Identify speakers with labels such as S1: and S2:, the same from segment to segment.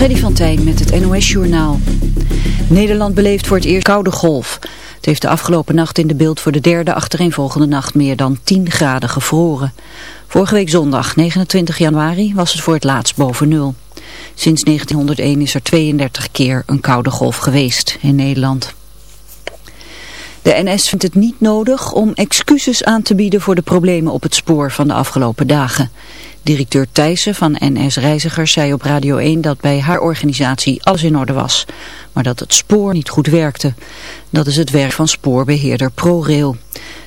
S1: Freddy van Tijn met het NOS-journaal. Nederland beleeft voor het eerst koude golf. Het heeft de afgelopen nacht in de beeld voor de derde achtereenvolgende nacht meer dan 10 graden gevroren. Vorige week zondag, 29 januari, was het voor het laatst boven nul. Sinds 1901 is er 32 keer een koude golf geweest in Nederland. De NS vindt het niet nodig om excuses aan te bieden voor de problemen op het spoor van de afgelopen dagen. Directeur Thijssen van NS Reizigers zei op Radio 1 dat bij haar organisatie alles in orde was, maar dat het spoor niet goed werkte. Dat is het werk van spoorbeheerder ProRail.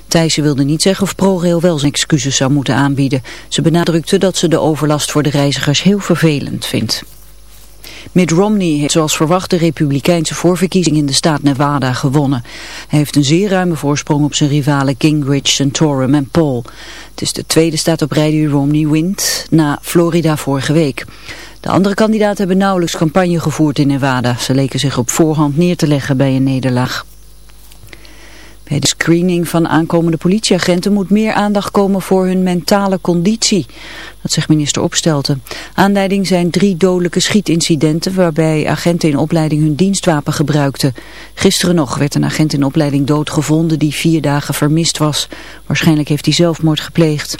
S1: Thijssen wilde niet zeggen of ProRail wel zijn excuses zou moeten aanbieden. Ze benadrukte dat ze de overlast voor de reizigers heel vervelend vindt. Mitt Romney heeft zoals verwacht de republikeinse voorverkiezing in de staat Nevada gewonnen. Hij heeft een zeer ruime voorsprong op zijn rivalen Gingrich, Santorum en Paul. Het is de tweede staat op rij die Romney wint, na Florida vorige week. De andere kandidaten hebben nauwelijks campagne gevoerd in Nevada. Ze leken zich op voorhand neer te leggen bij een nederlaag. Bij de screening van aankomende politieagenten moet meer aandacht komen voor hun mentale conditie. Dat zegt minister Opstelten. Aanleiding zijn drie dodelijke schietincidenten waarbij agenten in opleiding hun dienstwapen gebruikten. Gisteren nog werd een agent in opleiding doodgevonden die vier dagen vermist was. Waarschijnlijk heeft hij zelfmoord gepleegd.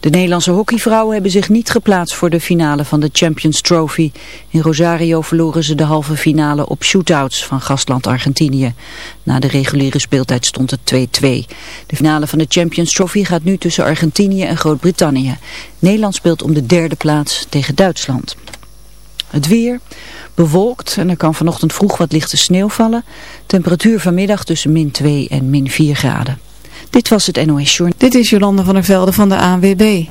S1: De Nederlandse hockeyvrouwen hebben zich niet geplaatst voor de finale van de Champions Trophy. In Rosario verloren ze de halve finale op shootouts van gastland Argentinië. Na de reguliere speeltijd stond het 2-2. De finale van de Champions Trophy gaat nu tussen Argentinië en Groot-Brittannië. Nederland speelt om de derde plaats tegen Duitsland. Het weer bewolkt en er kan vanochtend vroeg wat lichte sneeuw vallen. Temperatuur vanmiddag tussen min 2 en min 4 graden. Dit was het NOS Journal.
S2: Dit is Jolande van der Velde van de ANWB.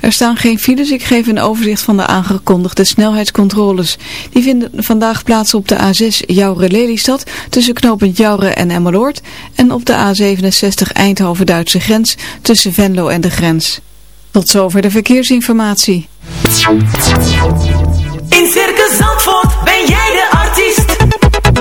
S2: Er staan geen files, ik geef een overzicht van de aangekondigde snelheidscontroles. Die vinden vandaag plaats op de A6 Jouren-Lelystad tussen knooppunt Jouren en Emmeloord en op de A67 Eindhoven-Duitse grens tussen Venlo en de grens. Tot zover de verkeersinformatie.
S3: In Circus Zandvoort ben jij de artiest.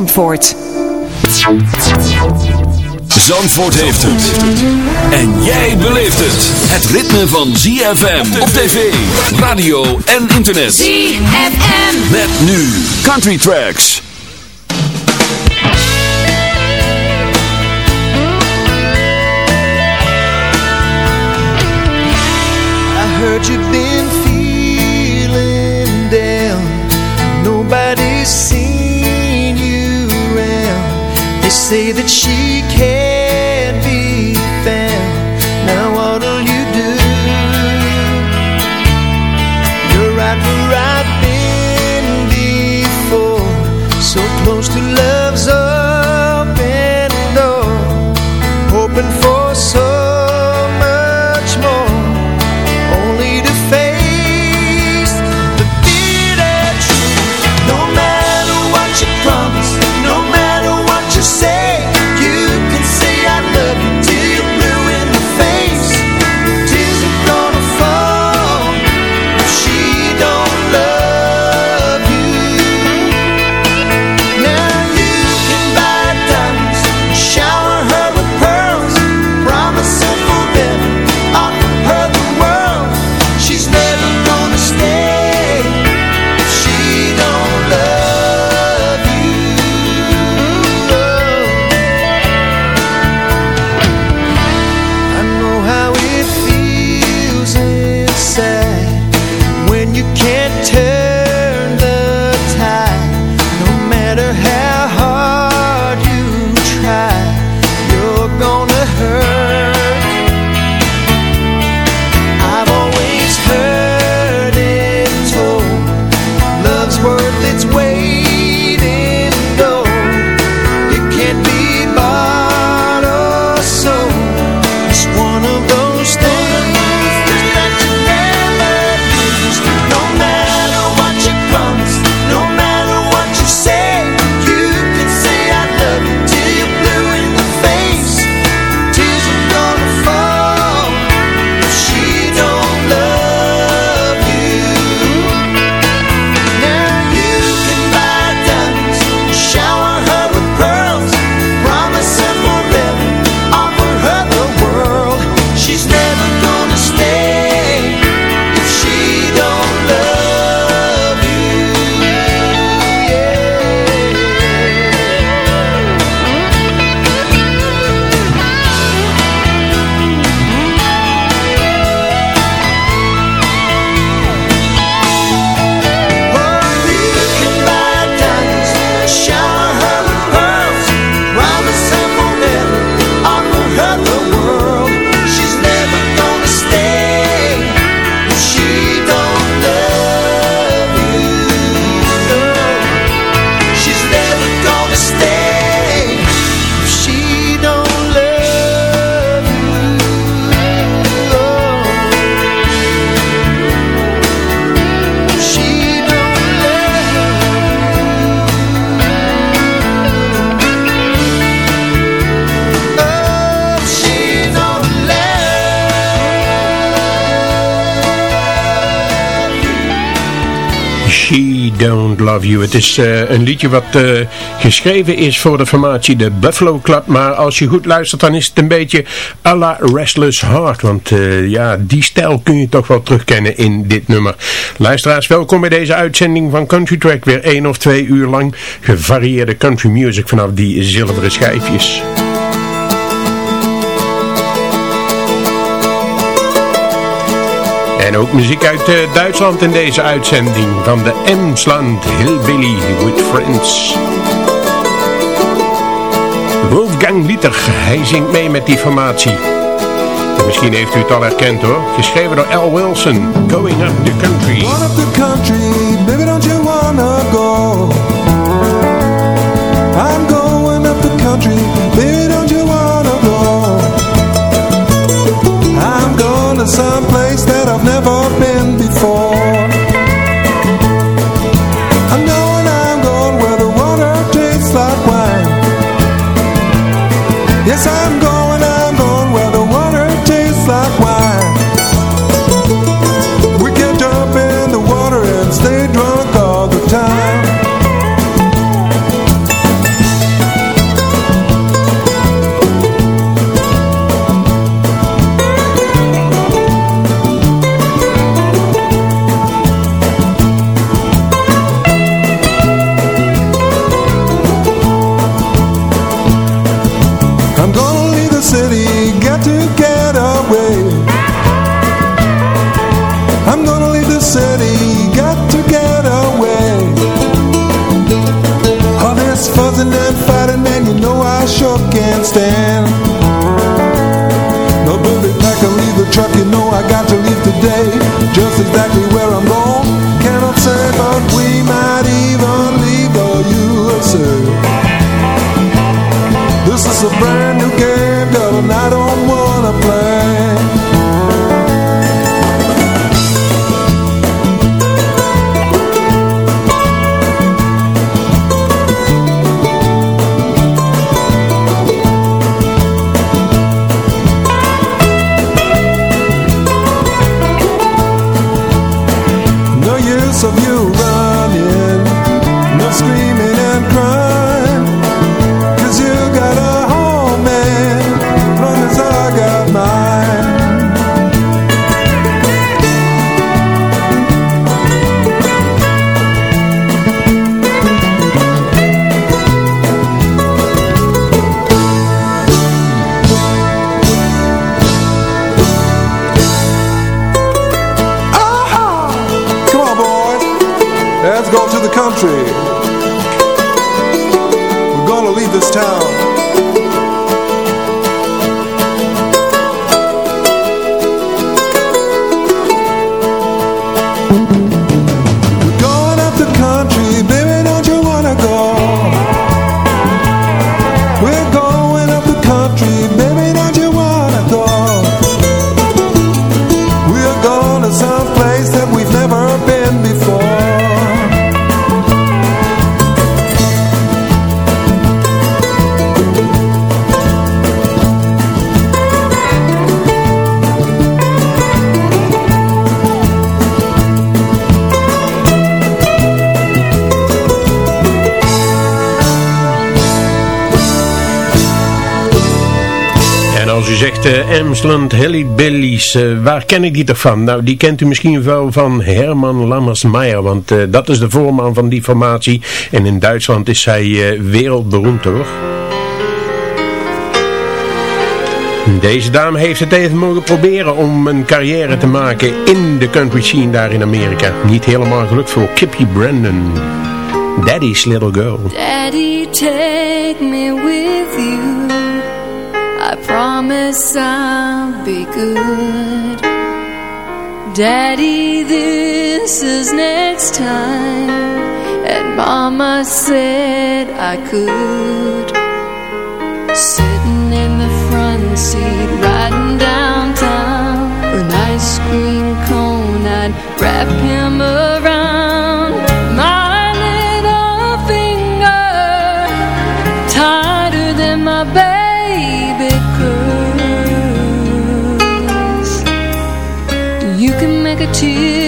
S4: Zandvoort.
S5: Zandvoort heeft het. En jij beleeft het. Het ritme van ZFM op tv, radio en internet.
S3: ZFM.
S5: Met nu Country Tracks.
S6: I heard you've They say that she can't be found. Now what'll you do? You're right where I've been before. So close to love's open door. Hoping for Love You.
S7: Het is uh, een liedje wat uh, geschreven is voor de formatie de Buffalo Club. Maar als je goed luistert dan is het een beetje à la Restless Heart. Want uh, ja, die stijl kun je toch wel terugkennen in dit nummer. Luisteraars, welkom bij deze uitzending van Country Track. Weer één of twee uur lang gevarieerde country music vanaf die zilveren schijfjes. En ook muziek uit uh, Duitsland in deze uitzending van de Emsland Hillbilly with Friends. Wolfgang Liter, hij zingt mee met die formatie. En misschien heeft u het al herkend hoor, geschreven door Al Wilson, Going Up the Country.
S8: Up the country, don't you wanna go? I'm going up the country, don't you wanna go? I'm going to stand.
S7: Zegt, uh, Amsland Hillybillies, uh, waar ken ik die toch van? Nou, die kent u misschien wel van Herman Lammersmeyer, want uh, dat is de voorman van die formatie. En in Duitsland is zij wereldberoemd, hoor. Deze dame heeft het even mogen proberen om een carrière te maken in de country scene daar in Amerika. Niet helemaal gelukt voor Kippy Brandon. Daddy's little girl.
S9: Daddy, take me with you. I promise I'll be good. Daddy, this is next time. And Mama said I could. Sitting in the front seat, riding downtown. An ice cream cone, I'd wrap him around. ti.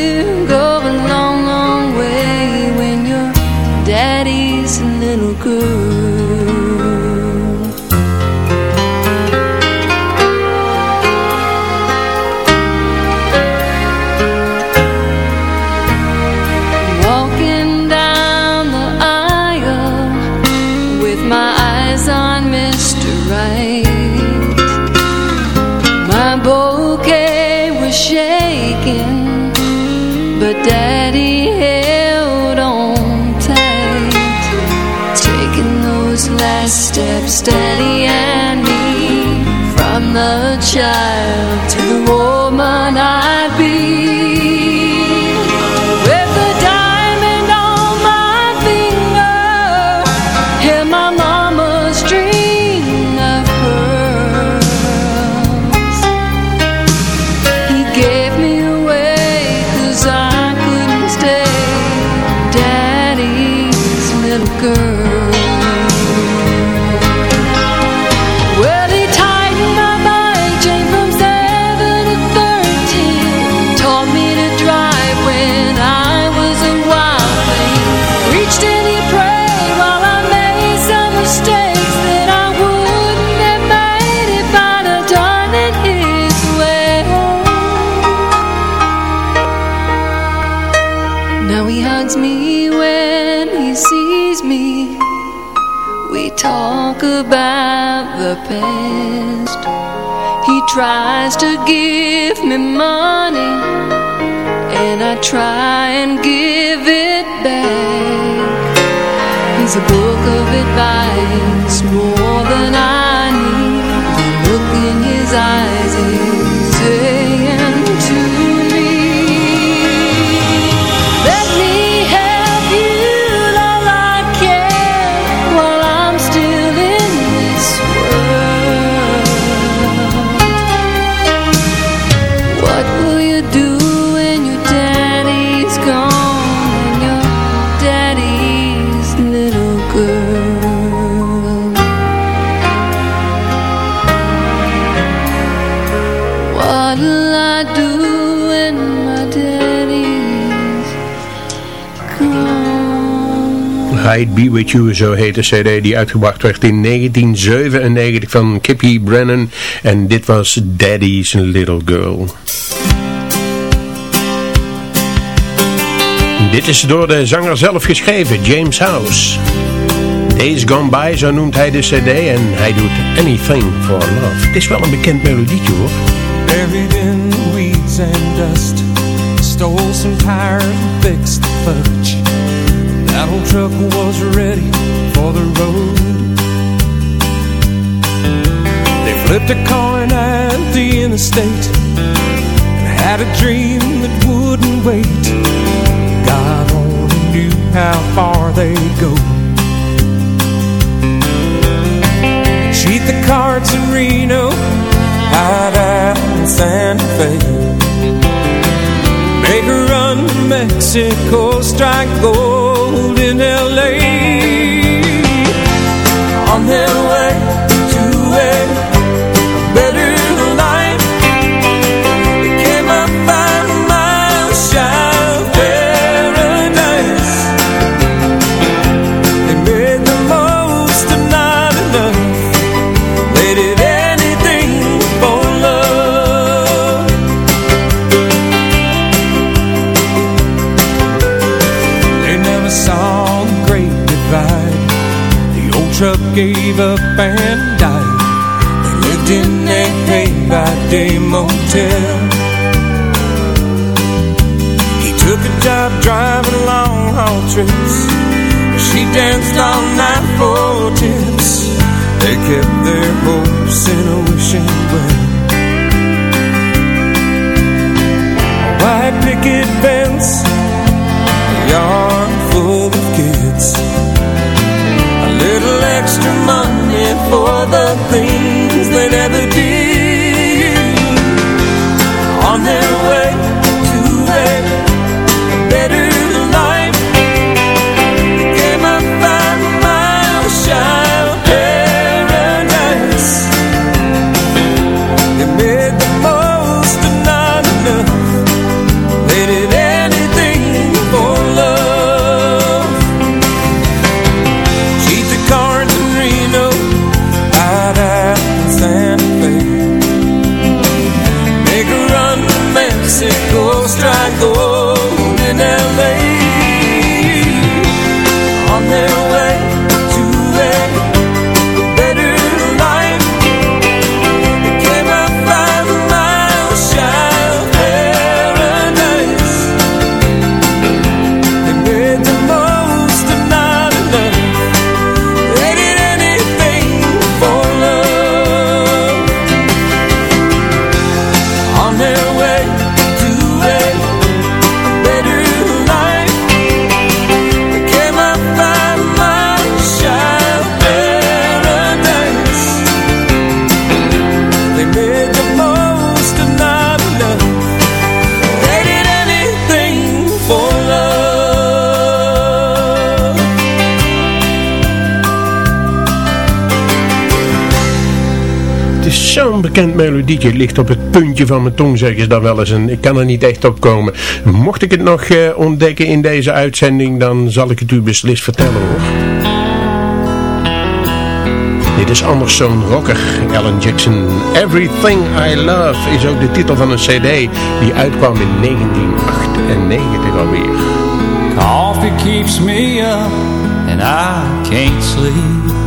S9: I'd Be With You,
S7: zo heet de cd die uitgebracht werd in 1997 van Kippy Brennan. En dit was Daddy's Little Girl. Dit is door de zanger zelf geschreven, James House. Days Gone By, zo noemt hij de cd en hij doet Anything for Love. Het is wel een bekend melodietje hoor.
S10: Dust Stole some fixed That old truck was ready for the road. They flipped a coin at the interstate And had a dream that wouldn't wait. God only knew how far they'd go. Cheat the cards in Reno Hide out in Santa Fe. Make a run Mexico Strike gold in L.A. On their way to
S11: and died. They lived in a day-by-day motel. He took a job driving long-haul trips. She danced all night for tips. They kept their hopes in a wishing well. White picket fence, yard the
S7: bekend melodietje. Ligt op het puntje van mijn tong, zeggen ze dan wel eens. En ik kan er niet echt op komen. Mocht ik het nog eh, ontdekken in deze uitzending, dan zal ik het u beslist vertellen hoor. Dit is anders zo'n rocker, Alan Jackson. Everything I Love is ook de titel van een cd die uitkwam in 1998 alweer.
S11: Coffee keeps me up and I can't sleep.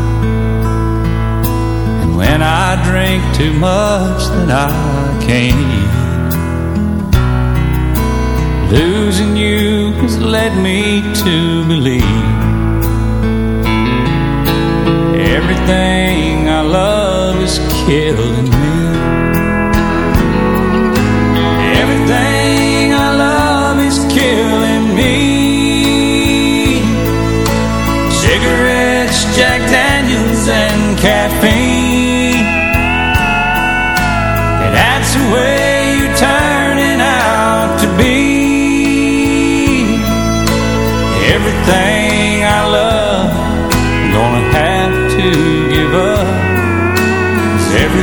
S11: And when I drink too much, that I can't. Losing you has led me to believe everything I love is killing me. Everything I love is killing me.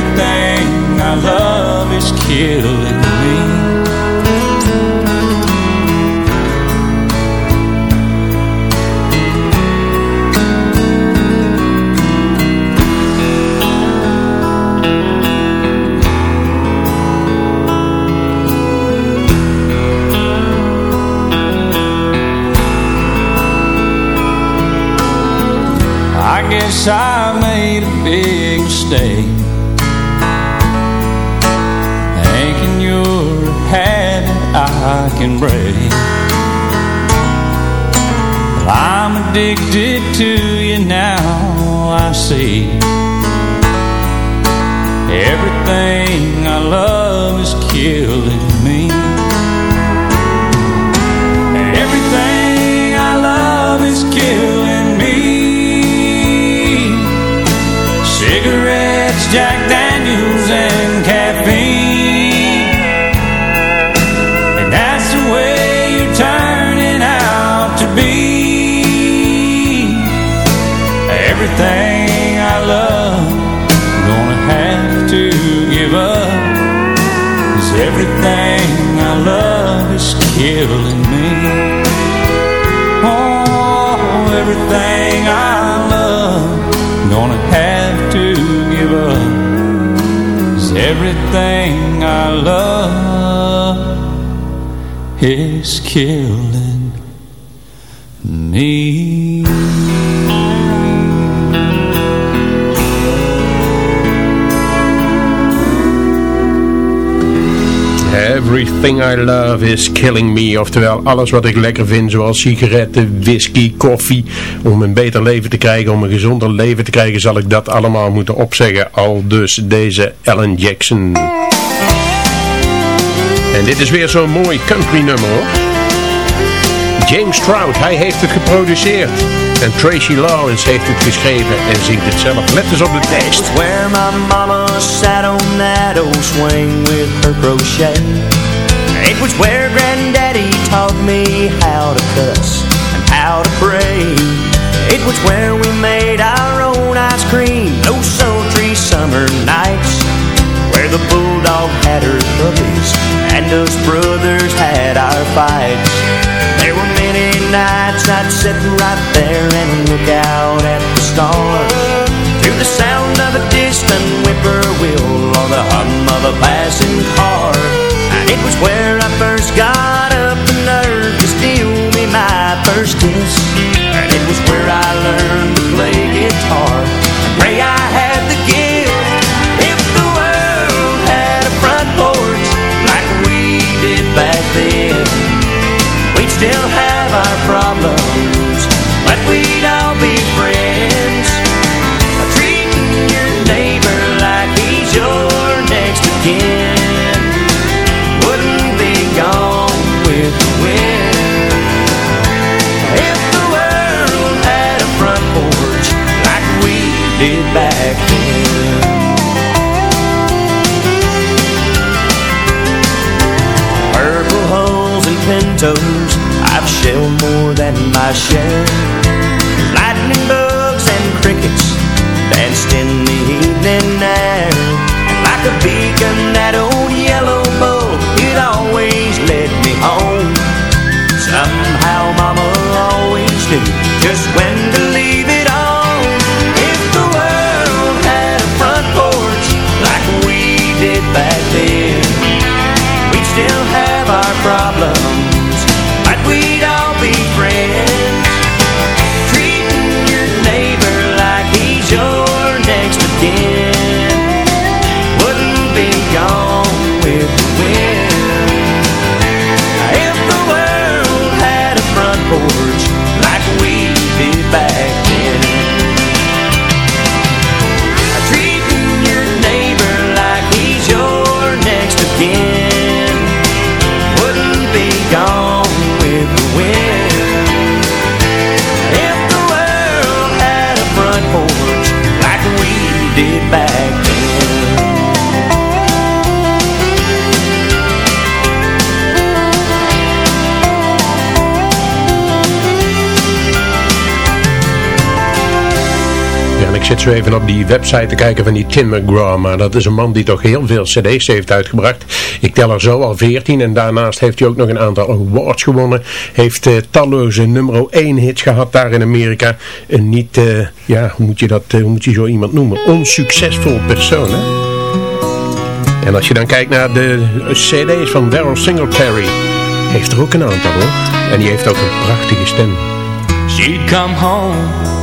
S11: Everything I love is killing me. I guess I made a big mistake can break. I'm addicted to you now, I see. Everything I love is killing me. Everything I love is killing me. Cigarettes, Jack Everything I love, I'm gonna have to give up. 'Cause everything I love is killing me. Oh, everything I love, I'm gonna have to give up. 'Cause everything I love is killing
S7: Everything I love is killing me. Oftewel, alles wat ik lekker vind, zoals sigaretten, whisky, koffie. Om een beter leven te krijgen, om een gezonder leven te krijgen, zal ik dat allemaal moeten opzeggen. Al dus deze Alan Jackson. En dit is weer zo'n mooi country nummer hoor. James Trout, hij heeft het geproduceerd. En Tracy Lawrence heeft het geschreven en zingt het zelf. Let eens op de tekst.
S6: Where my mama sat on that old swing with her crochet was where granddaddy taught me how to cuss and how to pray. It was where we made our own ice cream those sultry summer nights Where the bulldog had her puppies and us brothers had our fights. There were many nights I'd sit right there and look out at the stars share
S7: zo even op die website te kijken van die Tim McGraw, maar dat is een man die toch heel veel cd's heeft uitgebracht. Ik tel er zo al 14 en daarnaast heeft hij ook nog een aantal awards gewonnen. Heeft eh, talloze nummer 1 hits gehad daar in Amerika. Een niet, eh, ja, hoe moet je dat, eh, hoe moet je zo iemand noemen? Onsuccesvol persoon, hè? En als je dan kijkt naar de cd's van Daryl Singletary, heeft er ook een aantal hoor. En die heeft ook een prachtige stem.
S11: She'd come home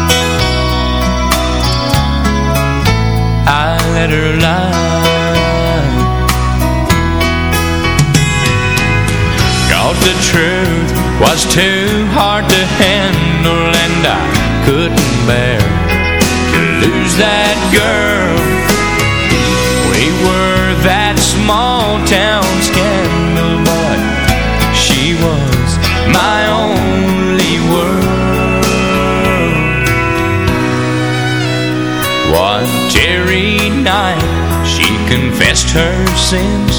S11: I let her lie. Cause the truth was too hard to handle And I couldn't bear to lose that girl. We were that small town scandal But she was my only world Jerry night. She confessed her sins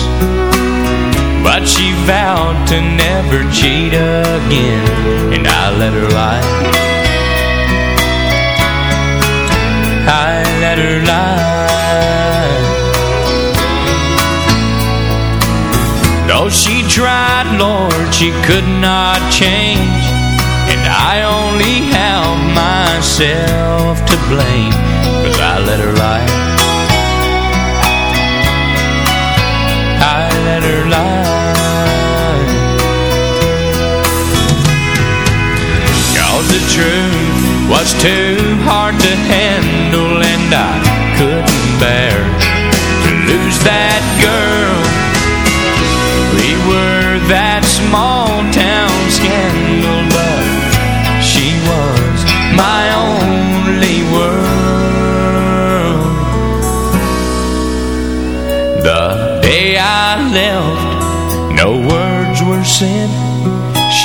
S11: But she vowed to never cheat again. And I let her lie. I let her lie. Though she tried, Lord, she could not change. And I only have myself to blame, I let her lie. I let her lie. Cause the truth was too hard to handle and I couldn't bear to lose that girl. We were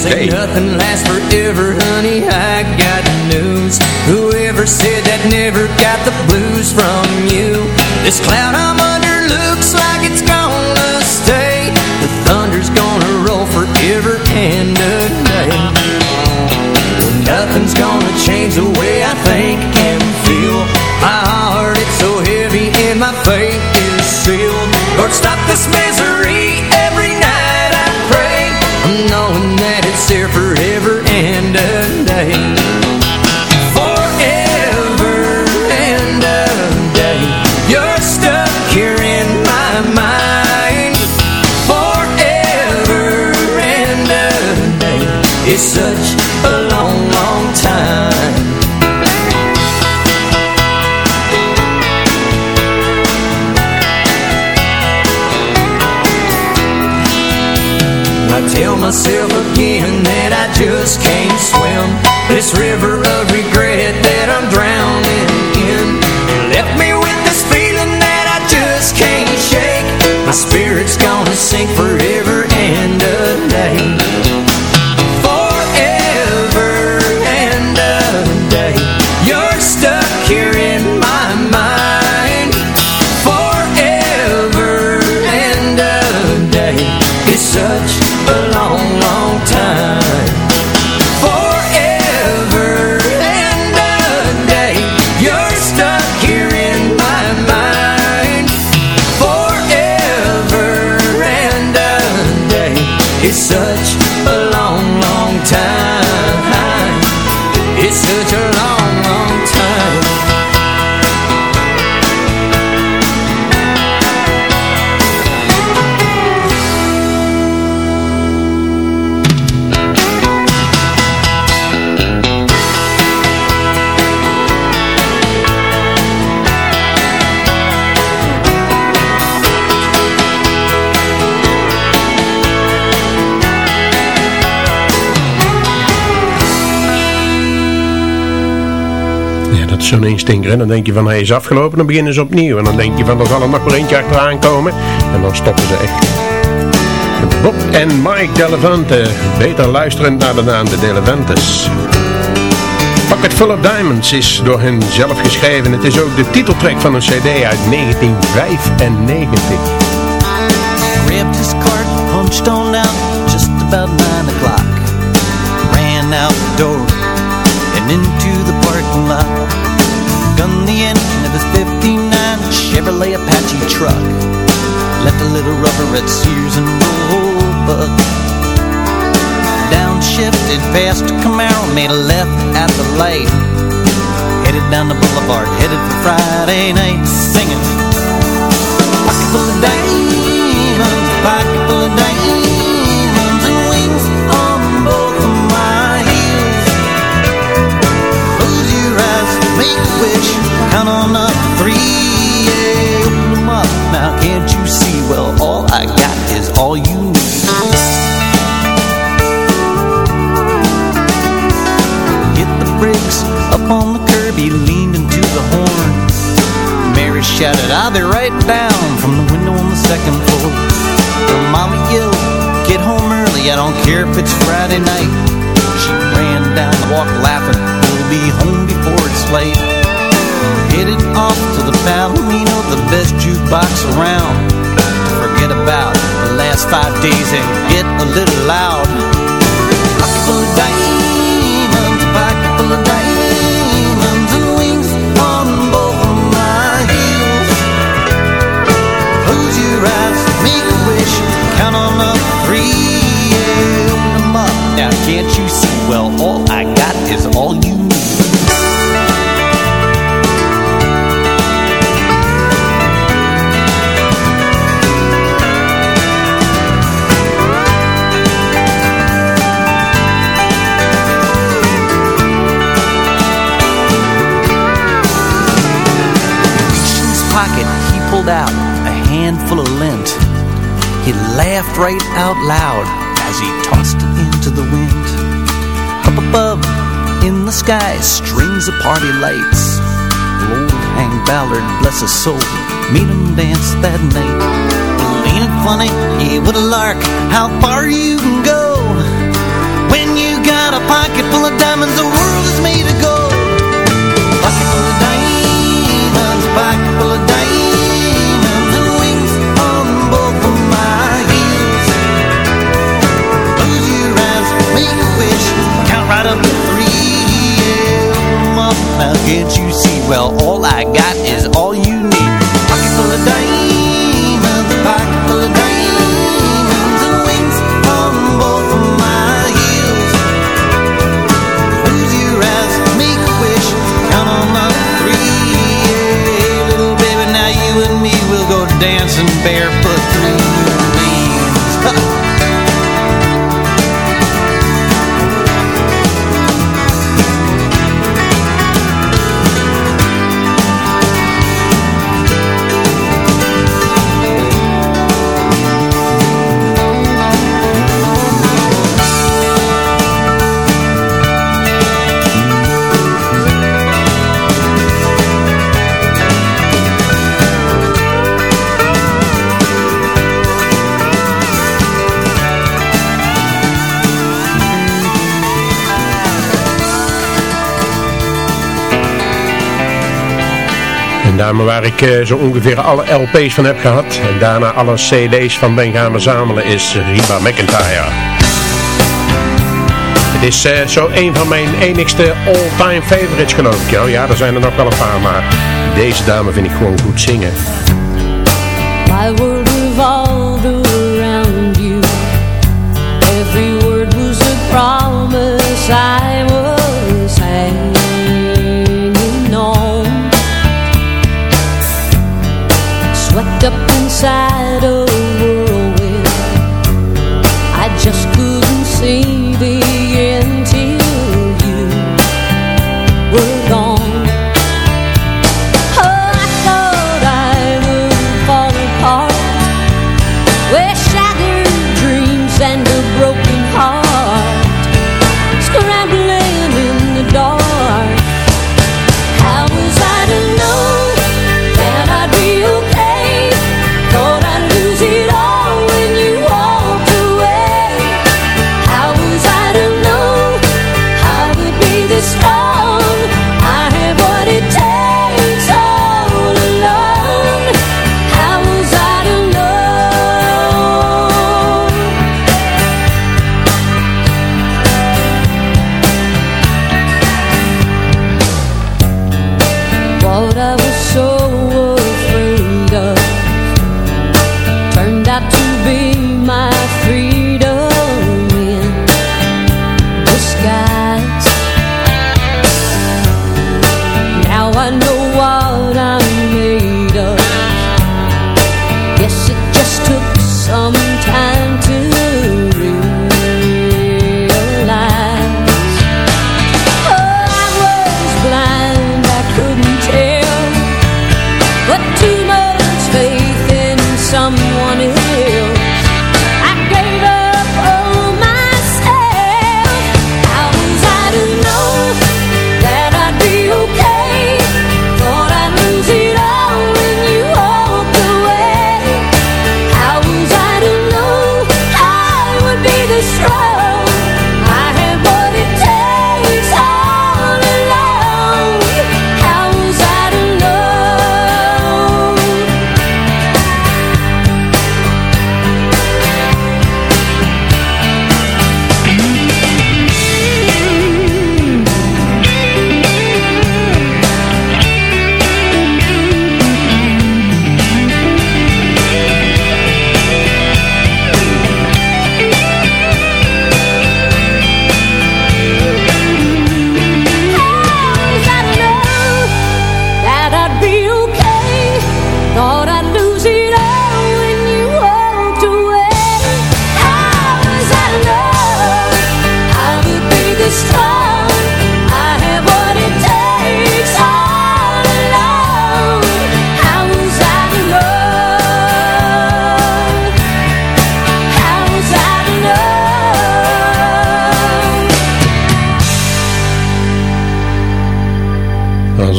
S7: A
S6: say
S7: day.
S6: nothing lasts forever, honey, I got news. Whoever said that never got the blues from you. This cloud I'm under myself again that I just can't swim. This river of regret that I'm drowning in. Left me with this feeling that I just can't shake. My spirit's gonna sink forever
S7: zo'n instinker. En dan denk je van hij is afgelopen, dan beginnen ze opnieuw. En dan denk je van er zal er nog maar eentje achteraan komen. En dan stoppen ze echt. Bob en Mike Delevante. Beter luisterend naar de naam de Delevantes. Pocket Full of Diamonds is door hen zelf geschreven. Het is ook de titeltrack van een cd uit 1995.
S12: Grabbed his cart, punched on out just about nine o'clock. Ran out the door and into of 59 Chevrolet Apache truck. Left a little rubber at Sears and Roebuck. Downshifted past a Camaro, made a left at the light. Headed down the boulevard, headed for Friday night, singing. Pocket full of sandwich, count on up three, yeah, open them up. Now can't you see, well, all I got is all you need.
S6: Hit the brakes up on the curb, he leaned into the horn. Mary shouted, "I'll be right down from the window on the second floor. Well, Mama yelled, get home early, I don't care if it's Friday night. She ran down the walk laughing, we'll be home before it's late. Around. Forget about the last five days and get a little loud. Full of diamonds, full of diamonds, and wings on both my heels. Close your eyes, make a wish, count on up three, yeah, up. Now can't you see? Well, all I got is all you He laughed right out loud as he tossed it into the wind. Up above, in the sky, strings of party lights. Lord Hang Ballard, bless his soul, meet him dance that night. Well, ain't it funny, yeah, what a lark, how far you can go. When you got a pocket full of diamonds, the world is made of 3 a.m. Now can't you see? Well, all I got is all you need. Pocket full of diamonds, pocket full of diamonds, and wings on both of my heels. Lose your eyes, make a wish, Come on up 3 yeah. Little baby, now you and me will go dancing barefoot through
S7: dame waar ik eh, zo ongeveer alle LP's van heb gehad en daarna alle CD's van ben gaan verzamelen is Reba McIntyre. Het is eh, zo een van mijn enigste all-time favorites geloof ik. Ja, ja, er zijn er nog wel een paar, maar deze dame vind ik gewoon goed zingen.
S9: deixar.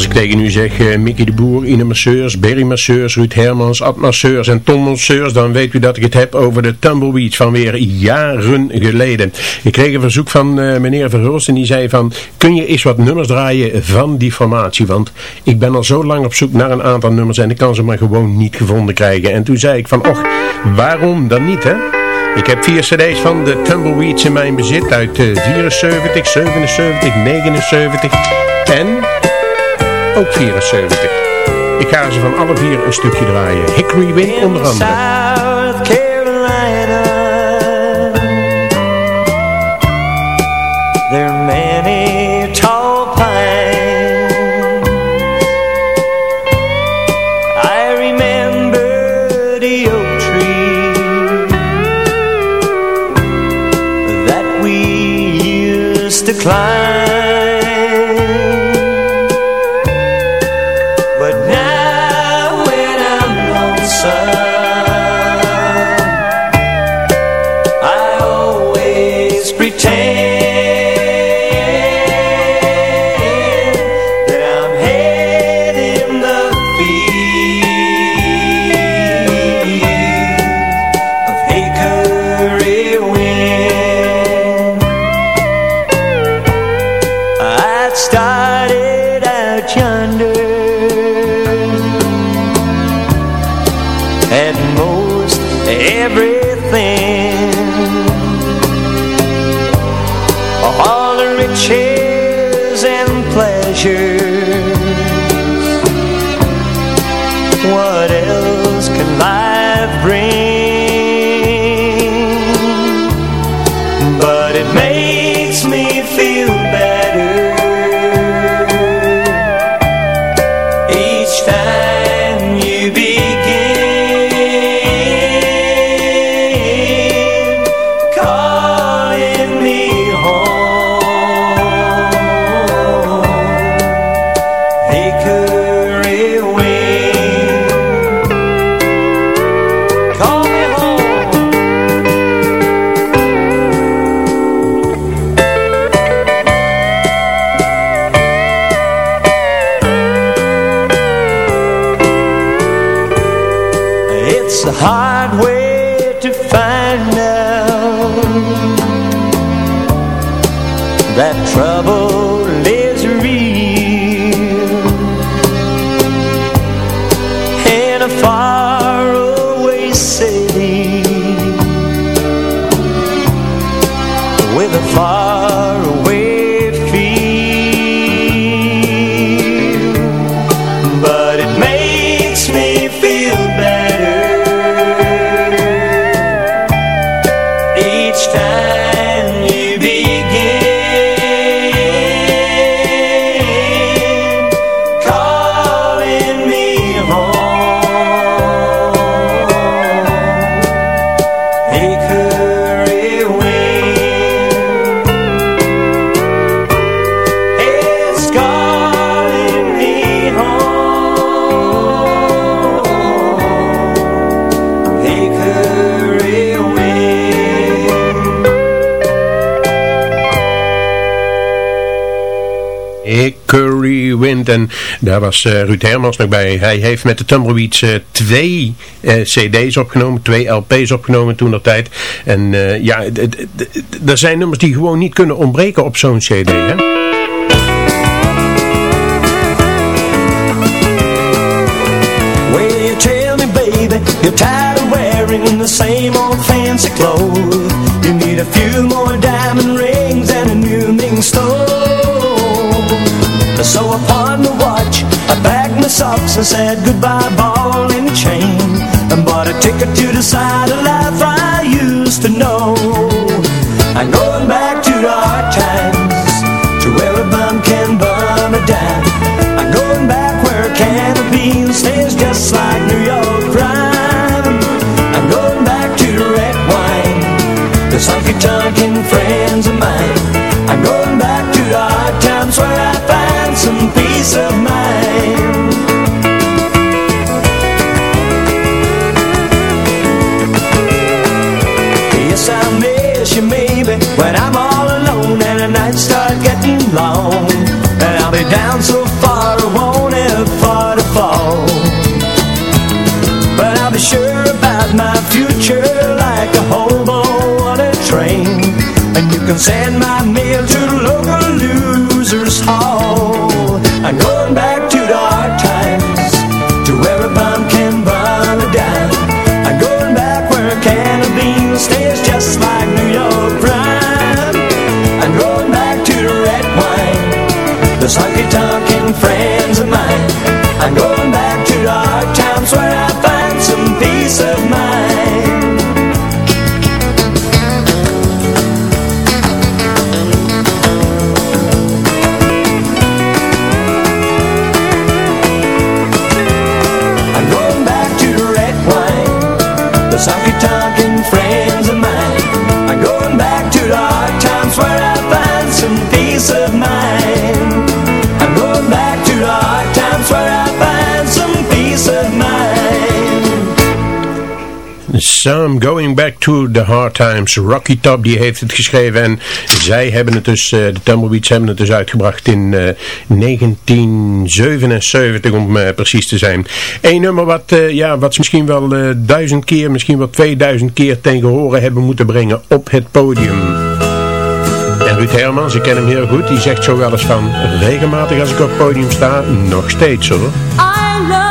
S7: Als ik tegen u zeg uh, Mickey de Boer, Ine Masseurs, Berry Masseurs, Ruud Hermans, Ad Masseurs en Tom Masseurs, dan weet u dat ik het heb over de Tumbleweeds van weer jaren geleden. Ik kreeg een verzoek van uh, meneer Verhulst en die zei van, kun je eens wat nummers draaien van die formatie? Want ik ben al zo lang op zoek naar een aantal nummers en ik kan ze maar gewoon niet gevonden krijgen. En toen zei ik van, och, waarom dan niet hè? Ik heb vier cd's van de Tumbleweeds in mijn bezit uit uh, 74, 77, 79 en ook 74. Ik ga ze van alle vier een stukje draaien. Hickory Wind onder andere.
S6: I'd Wind.
S7: En daar was eh, Ruud Hermans nog bij. Hij heeft met de Tumbleweeds eh, twee eh, cd's opgenomen, twee LP's opgenomen toen dat tijd. En ja, er zijn nummers die gewoon niet kunnen ontbreken op zo'n cd. Hè?
S6: You're tired of wearing the same old fancy clothes. You need a few more diamond rings socks and said goodbye, ball and chain. And bought a ticket to the side of life I used to know. can Sam Going Back to the Hard Times.
S7: Rocky Top die heeft het geschreven en zij hebben het dus, eh, de Tumbleweeds hebben het dus uitgebracht in eh, 1977 om eh, precies te zijn. Een nummer wat, ja, wat ze misschien wel duizend keer, misschien wel 2000 keer tegen horen hebben moeten brengen op het podium. En Ruud Hermans, ik ken hem heel goed, die zegt zo wel eens van regelmatig als ik op het podium sta, nog steeds hoor.
S9: I love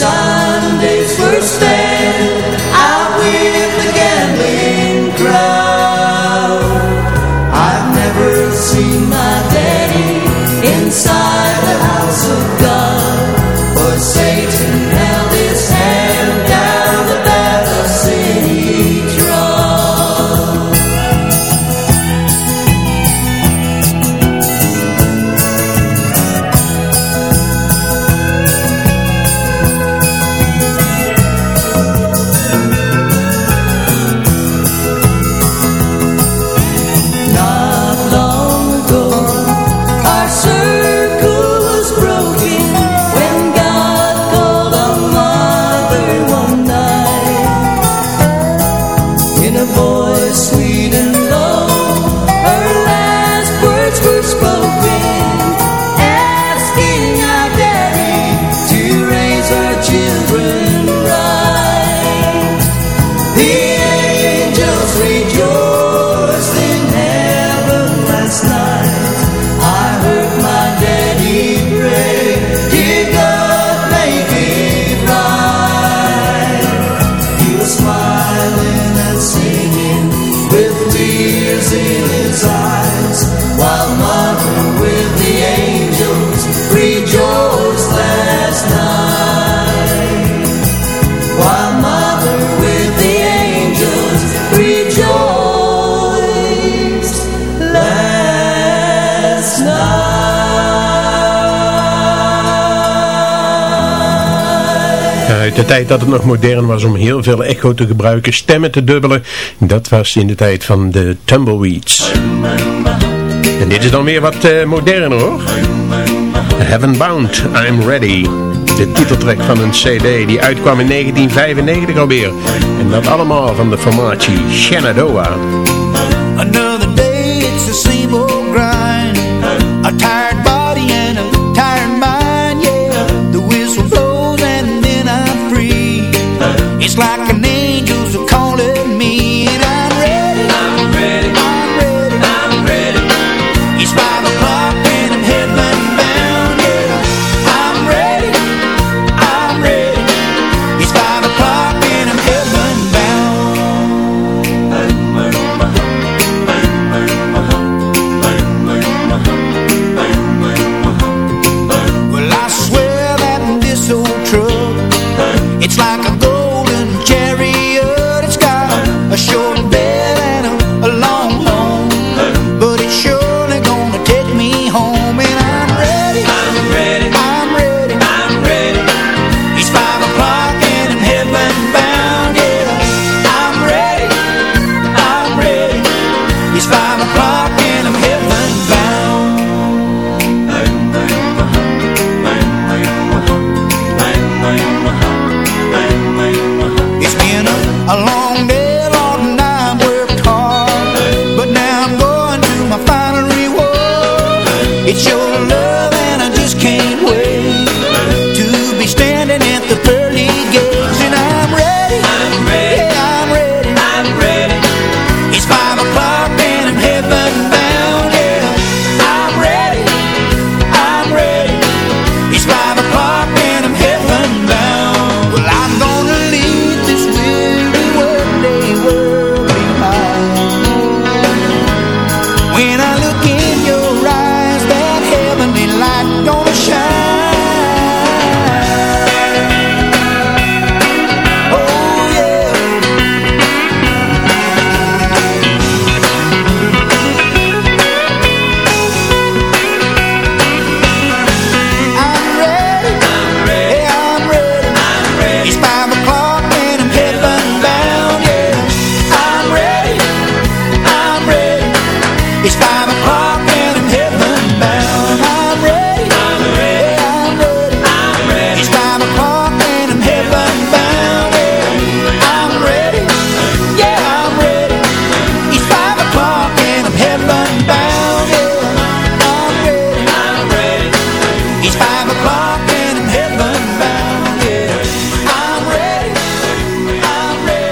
S9: Sundays were spent out with the gambling crowd. I've never seen my daddy inside the house of God, for Satan
S13: de tijd dat het nog modern was om heel veel echo te gebruiken, stemmen te dubbelen. Dat was in de tijd van de Tumbleweeds. En dit is dan weer wat eh, moderner hoor. Heaven Bound, I'm Ready. De titeltrack van een cd die uitkwam in 1995 alweer. En dat allemaal van de formatie Shenandoah.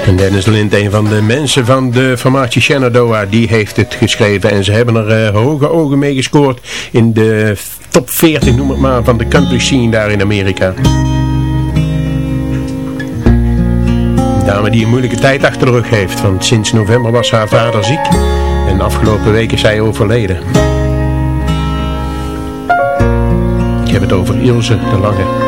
S13: En Dennis Lind, een van de mensen van de formatie Shenandoah, die heeft het geschreven. En ze hebben er eh, hoge ogen mee gescoord in de top 40, noem het maar, van de country scene daar in Amerika. Een dame die een moeilijke tijd achter de rug heeft, want sinds november was haar vader ziek. En afgelopen week is hij overleden. We hebben het over Ilse de Lange.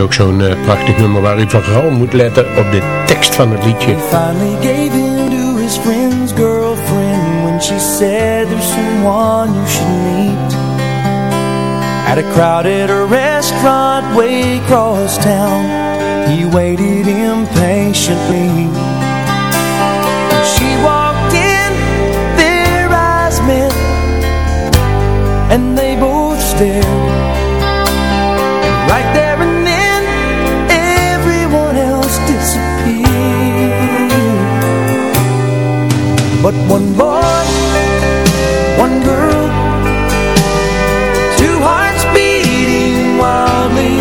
S7: Ook zo'n uh, prachtig nummer waar u vooral moet letten op de tekst van het liedje.
S6: A crowded restaurant way he waited impatiently. She But one boy, one girl, two hearts beating wildly.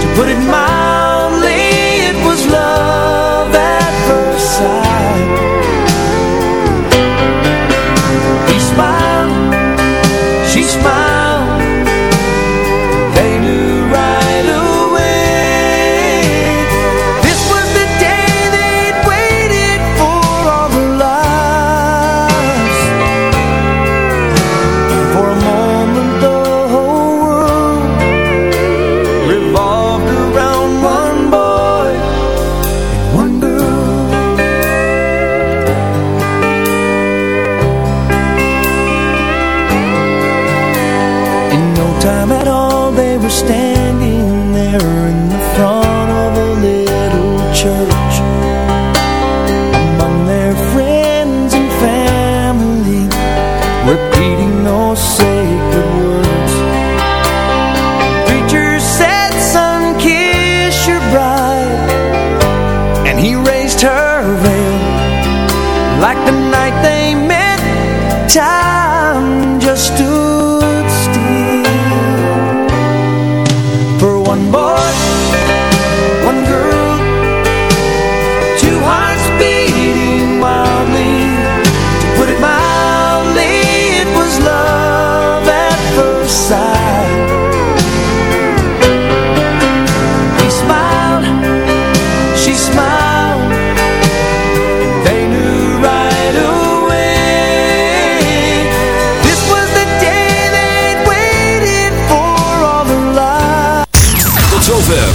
S6: To put it mildly, it was love at first sight. He smiled, she smiled.